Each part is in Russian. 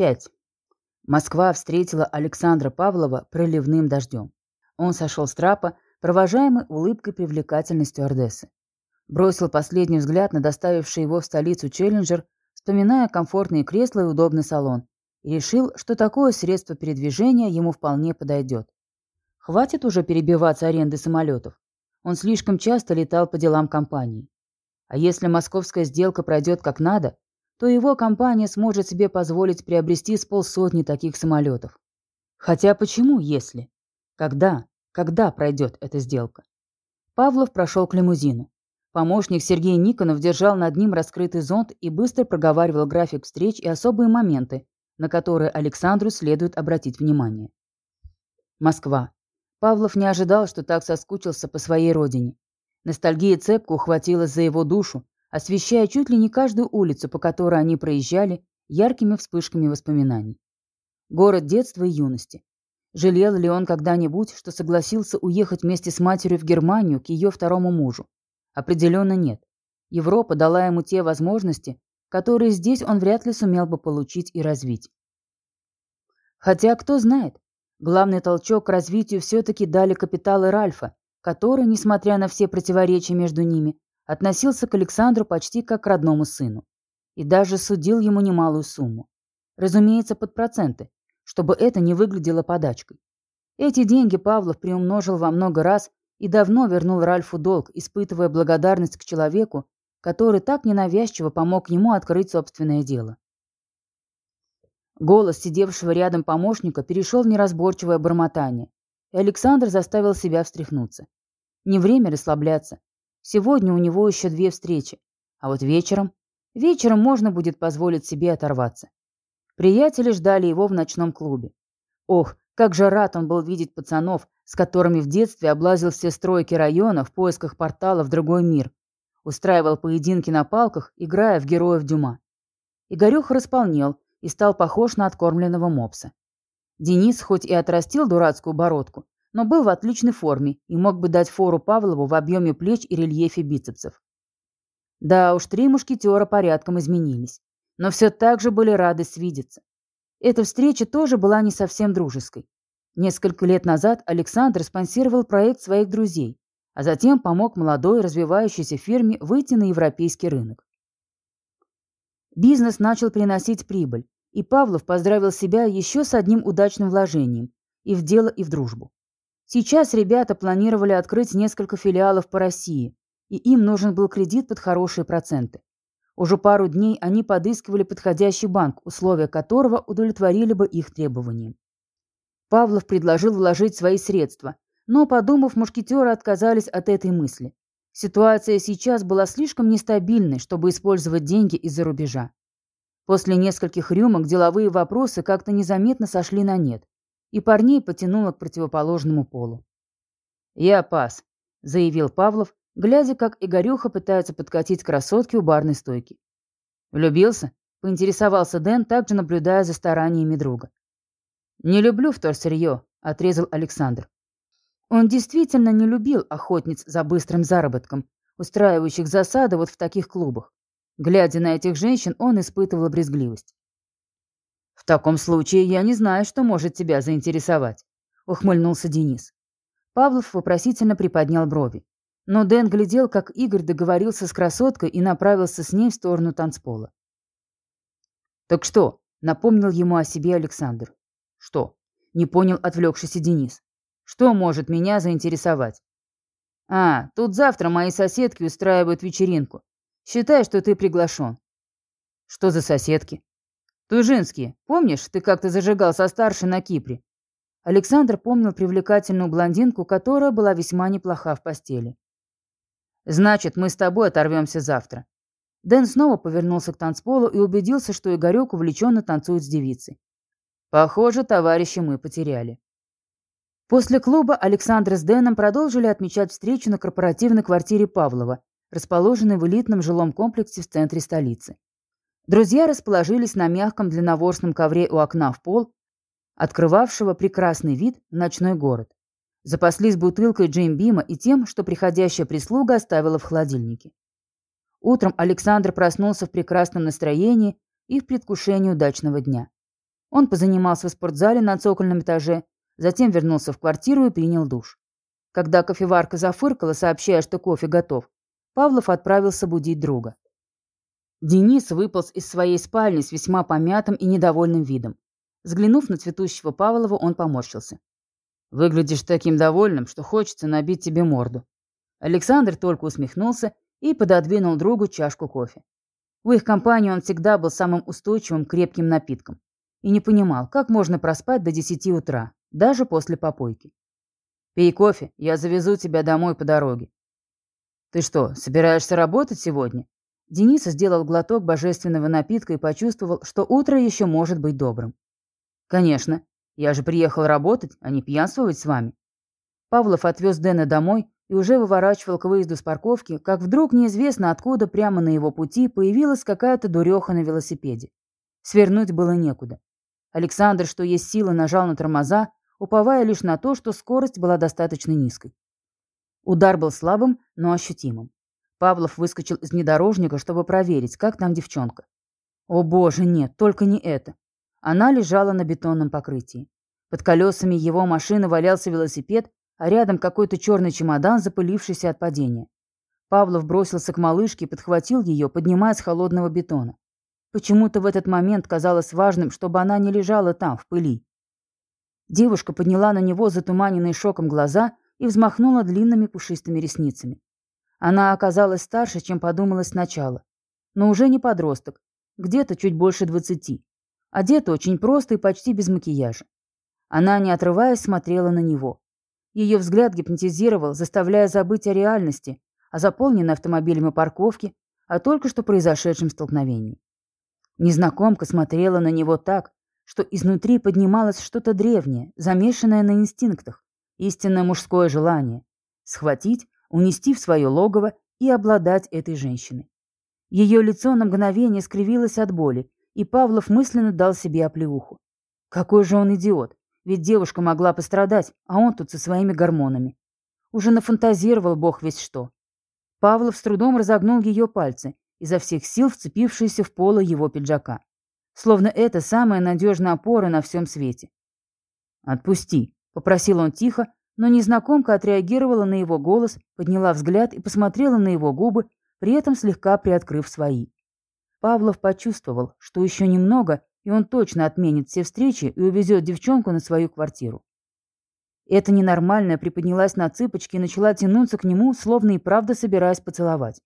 5. Москва встретила Александра Павлова проливным дождем. Он сошел с трапа, провожаемый улыбкой привлекательной стюардессы. Бросил последний взгляд на доставивший его в столицу Челленджер, вспоминая комфортные кресла и удобный салон, и решил, что такое средство передвижения ему вполне подойдет. Хватит уже перебиваться аренды самолетов. Он слишком часто летал по делам компании. А если московская сделка пройдет как надо, то его компания сможет себе позволить приобрести с полсотни таких самолетов. Хотя почему, если? Когда? Когда пройдет эта сделка? Павлов прошел к лимузину. Помощник Сергей Никонов держал над ним раскрытый зонт и быстро проговаривал график встреч и особые моменты, на которые Александру следует обратить внимание. Москва. Павлов не ожидал, что так соскучился по своей родине. Ностальгия цепко ухватилась за его душу, освещая чуть ли не каждую улицу, по которой они проезжали, яркими вспышками воспоминаний. Город детства и юности. Жалел ли он когда-нибудь, что согласился уехать вместе с матерью в Германию к ее второму мужу? Определенно нет. Европа дала ему те возможности, которые здесь он вряд ли сумел бы получить и развить. Хотя, кто знает, главный толчок к развитию все-таки дали капиталы Ральфа, который, несмотря на все противоречия между ними, относился к Александру почти как к родному сыну и даже судил ему немалую сумму. Разумеется, под проценты, чтобы это не выглядело подачкой. Эти деньги Павлов приумножил во много раз и давно вернул Ральфу долг, испытывая благодарность к человеку, который так ненавязчиво помог ему открыть собственное дело. Голос сидевшего рядом помощника перешел в неразборчивое бормотание, и Александр заставил себя встряхнуться. Не время расслабляться. Сегодня у него еще две встречи. А вот вечером... Вечером можно будет позволить себе оторваться. Приятели ждали его в ночном клубе. Ох, как же рад он был видеть пацанов, с которыми в детстве облазил все стройки района в поисках портала в другой мир. Устраивал поединки на палках, играя в героев Дюма. Игорюха располнел и стал похож на откормленного мопса. Денис хоть и отрастил дурацкую бородку, но был в отличной форме и мог бы дать фору Павлову в объеме плеч и рельефе бицепсов. Да уж, три мушкетера порядком изменились, но все так же были рады свидеться. Эта встреча тоже была не совсем дружеской. Несколько лет назад Александр спонсировал проект своих друзей, а затем помог молодой развивающейся фирме выйти на европейский рынок. Бизнес начал приносить прибыль, и Павлов поздравил себя еще с одним удачным вложением и в дело, и в дружбу. Сейчас ребята планировали открыть несколько филиалов по России, и им нужен был кредит под хорошие проценты. Уже пару дней они подыскивали подходящий банк, условия которого удовлетворили бы их требованиям. Павлов предложил вложить свои средства, но, подумав, мушкетеры отказались от этой мысли. Ситуация сейчас была слишком нестабильной, чтобы использовать деньги из-за рубежа. После нескольких рюмок деловые вопросы как-то незаметно сошли на нет и парней потянуло к противоположному полу. «Я пас», — заявил Павлов, глядя, как Игорюха пытается подкатить красотки у барной стойки. «Влюбился?» — поинтересовался Дэн, также наблюдая за стараниями друга. «Не люблю вторсырье», — отрезал Александр. Он действительно не любил охотниц за быстрым заработком, устраивающих засады вот в таких клубах. Глядя на этих женщин, он испытывал брезгливость. «В таком случае я не знаю, что может тебя заинтересовать», — ухмыльнулся Денис. Павлов вопросительно приподнял брови. Но Дэн глядел, как Игорь договорился с красоткой и направился с ней в сторону танцпола. «Так что?» — напомнил ему о себе Александр. «Что?» — не понял отвлекшийся Денис. «Что может меня заинтересовать?» «А, тут завтра мои соседки устраивают вечеринку. Считай, что ты приглашен». «Что за соседки?» Тужинские, помнишь, ты как-то зажигал со старшей на Кипре?» Александр помнил привлекательную блондинку, которая была весьма неплоха в постели. «Значит, мы с тобой оторвемся завтра». Дэн снова повернулся к танцполу и убедился, что Игорек увлеченно танцует с девицей. «Похоже, товарища мы потеряли». После клуба Александр с Дэном продолжили отмечать встречу на корпоративной квартире Павлова, расположенной в элитном жилом комплексе в центре столицы. Друзья расположились на мягком длинноворстном ковре у окна в пол, открывавшего прекрасный вид в ночной город. Запаслись бутылкой Джеймбима и тем, что приходящая прислуга оставила в холодильнике. Утром Александр проснулся в прекрасном настроении и в предвкушении удачного дня. Он позанимался в спортзале на цокольном этаже, затем вернулся в квартиру и принял душ. Когда кофеварка зафыркала, сообщая, что кофе готов, Павлов отправился будить друга. Денис выполз из своей спальни с весьма помятым и недовольным видом. Взглянув на цветущего Павлова, он поморщился. «Выглядишь таким довольным, что хочется набить тебе морду». Александр только усмехнулся и пододвинул другу чашку кофе. В их компании он всегда был самым устойчивым крепким напитком и не понимал, как можно проспать до 10 утра, даже после попойки. «Пей кофе, я завезу тебя домой по дороге». «Ты что, собираешься работать сегодня?» Денис сделал глоток божественного напитка и почувствовал, что утро еще может быть добрым. «Конечно. Я же приехал работать, а не пьянствовать с вами». Павлов отвез Дэна домой и уже выворачивал к выезду с парковки, как вдруг неизвестно откуда прямо на его пути появилась какая-то дуреха на велосипеде. Свернуть было некуда. Александр, что есть силы, нажал на тормоза, уповая лишь на то, что скорость была достаточно низкой. Удар был слабым, но ощутимым. Павлов выскочил из внедорожника, чтобы проверить, как там девчонка. О боже, нет, только не это. Она лежала на бетонном покрытии. Под колесами его машины валялся велосипед, а рядом какой-то черный чемодан, запылившийся от падения. Павлов бросился к малышке и подхватил ее, поднимая с холодного бетона. Почему-то в этот момент казалось важным, чтобы она не лежала там, в пыли. Девушка подняла на него затуманенные шоком глаза и взмахнула длинными пушистыми ресницами. Она оказалась старше, чем подумалось сначала. Но уже не подросток, где-то чуть больше двадцати. Одета очень просто и почти без макияжа. Она, не отрываясь, смотрела на него. Ее взгляд гипнотизировал, заставляя забыть о реальности, о заполненной автомобилями парковке, о только что произошедшем столкновении. Незнакомка смотрела на него так, что изнутри поднималось что-то древнее, замешанное на инстинктах, истинное мужское желание — схватить, унести в свое логово и обладать этой женщиной. Ее лицо на мгновение скривилось от боли, и Павлов мысленно дал себе оплеуху. Какой же он идиот, ведь девушка могла пострадать, а он тут со своими гормонами. Уже нафантазировал бог весь что. Павлов с трудом разогнул ее пальцы, изо всех сил вцепившиеся в поло его пиджака словно это самая надежная опора на всем свете. «Отпусти», — попросил он тихо, но незнакомка отреагировала на его голос, подняла взгляд и посмотрела на его губы, при этом слегка приоткрыв свои. Павлов почувствовал, что еще немного, и он точно отменит все встречи и увезет девчонку на свою квартиру. Эта ненормальная приподнялась на цыпочки и начала тянуться к нему, словно и правда собираясь поцеловать.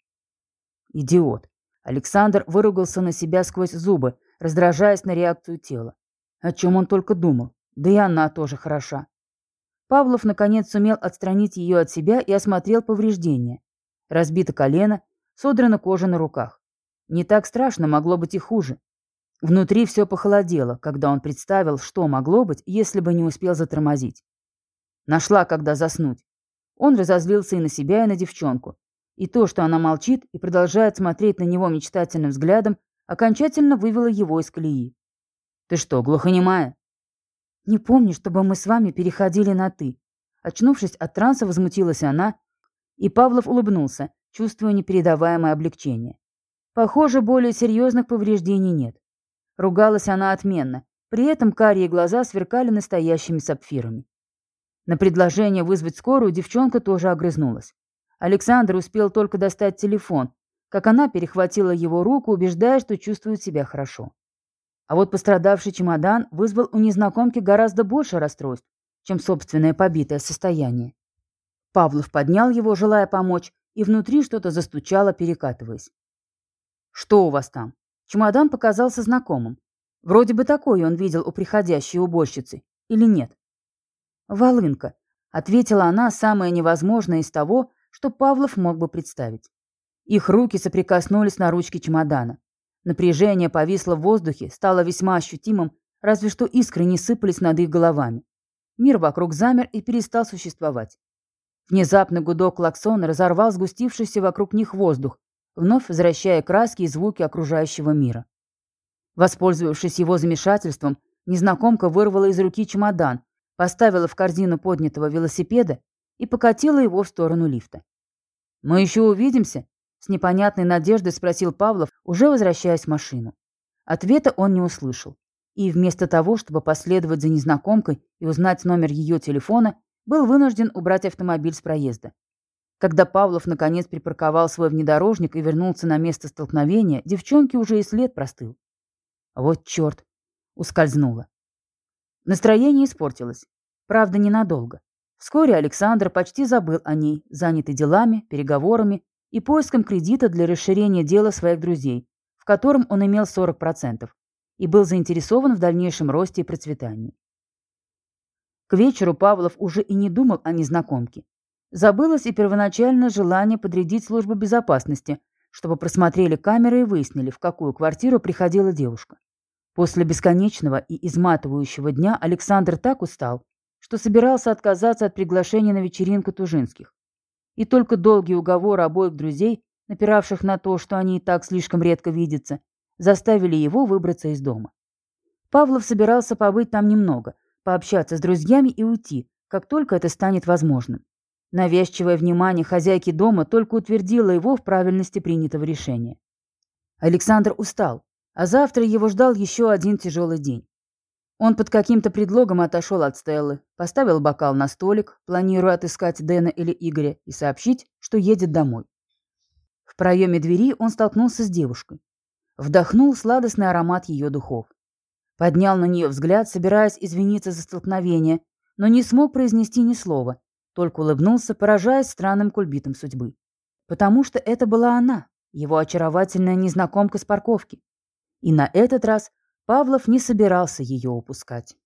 Идиот. Александр выругался на себя сквозь зубы, раздражаясь на реакцию тела. О чем он только думал. Да и она тоже хороша. Павлов, наконец, сумел отстранить ее от себя и осмотрел повреждения. Разбито колено, содрана кожа на руках. Не так страшно, могло быть и хуже. Внутри все похолодело, когда он представил, что могло быть, если бы не успел затормозить. Нашла, когда заснуть. Он разозлился и на себя, и на девчонку. И то, что она молчит и продолжает смотреть на него мечтательным взглядом, окончательно вывела его из колеи. «Ты что, глухонемая?» «Не помню, чтобы мы с вами переходили на «ты». Очнувшись от транса, возмутилась она, и Павлов улыбнулся, чувствуя непередаваемое облегчение. Похоже, более серьезных повреждений нет. Ругалась она отменно, при этом карие глаза сверкали настоящими сапфирами. На предложение вызвать скорую девчонка тоже огрызнулась. Александр успел только достать телефон, как она перехватила его руку, убеждая, что чувствует себя хорошо. А вот пострадавший чемодан вызвал у незнакомки гораздо больше расстройств, чем собственное побитое состояние. Павлов поднял его, желая помочь, и внутри что-то застучало, перекатываясь. «Что у вас там?» Чемодан показался знакомым. Вроде бы такой он видел у приходящей уборщицы. Или нет? «Волынка», — ответила она самое невозможное из того, что Павлов мог бы представить. Их руки соприкоснулись на ручке чемодана. Напряжение повисло в воздухе, стало весьма ощутимым, разве что искры не сыпались над их головами. Мир вокруг замер и перестал существовать. Внезапно гудок клаксона разорвал сгустившийся вокруг них воздух, вновь возвращая краски и звуки окружающего мира. Воспользовавшись его замешательством, незнакомка вырвала из руки чемодан, поставила в корзину поднятого велосипеда и покатила его в сторону лифта. «Мы еще увидимся?» С непонятной надеждой спросил Павлов, уже возвращаясь в машину. Ответа он не услышал. и вместо того, чтобы последовать за незнакомкой и узнать номер ее телефона, был вынужден убрать автомобиль с проезда. Когда Павлов наконец припарковал свой внедорожник и вернулся на место столкновения, девчонке уже и след простыл. Вот черт! Ускользнула. Настроение испортилось. Правда, ненадолго. Вскоре Александр почти забыл о ней, занятый делами, переговорами и поиском кредита для расширения дела своих друзей, в котором он имел 40%, и был заинтересован в дальнейшем росте и процветании. К вечеру Павлов уже и не думал о незнакомке. Забылось и первоначальное желание подрядить службу безопасности, чтобы просмотрели камеры и выяснили, в какую квартиру приходила девушка. После бесконечного и изматывающего дня Александр так устал, что собирался отказаться от приглашения на вечеринку Тужинских. И только долгие уговоры обоих друзей, напиравших на то, что они и так слишком редко видятся, заставили его выбраться из дома. Павлов собирался побыть там немного, пообщаться с друзьями и уйти, как только это станет возможным. Навязчивое внимание хозяйки дома только утвердило его в правильности принятого решения. Александр устал, а завтра его ждал еще один тяжелый день. Он под каким-то предлогом отошел от Стеллы, поставил бокал на столик, планируя отыскать Дэна или Игоря и сообщить, что едет домой. В проеме двери он столкнулся с девушкой. Вдохнул сладостный аромат ее духов. Поднял на нее взгляд, собираясь извиниться за столкновение, но не смог произнести ни слова, только улыбнулся, поражаясь странным кульбитом судьбы. Потому что это была она, его очаровательная незнакомка с парковки. И на этот раз Павлов не собирался ее упускать.